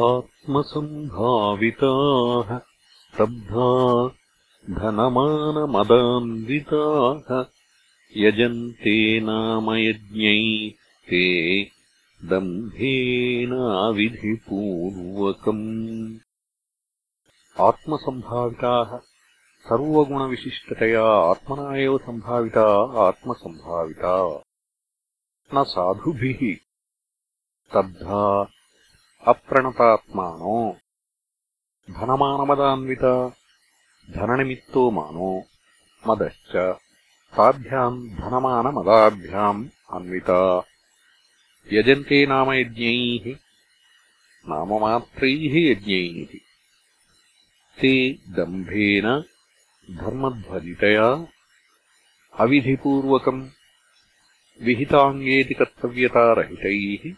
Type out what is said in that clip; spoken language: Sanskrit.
आत्मसम्भाविताः स्तब्धा धनमानमदान्विताः यजन्ते नामयज्ञै ते दम्भेनाविधिपूर्वकम् आत्मसम्भाविताः सर्वगुणविशिष्टतया आत्मना एव सम्भाविता आत्मसम्भाविता न साधुभिः स्तब्धा अप्रणतात्मानो। धनमानमदान्विता धननिमित्तो मानो। मदश्च ताभ्याम् धनमानमदाभ्याम् अन्विता। यजन्ते नाम यज्ञैः नाममात्रैः यज्ञैः। ते दम्भेन धर्मध्वजितया अविधिपूर्वकम् विहिताङ्गेति कर्तव्यतारहितैः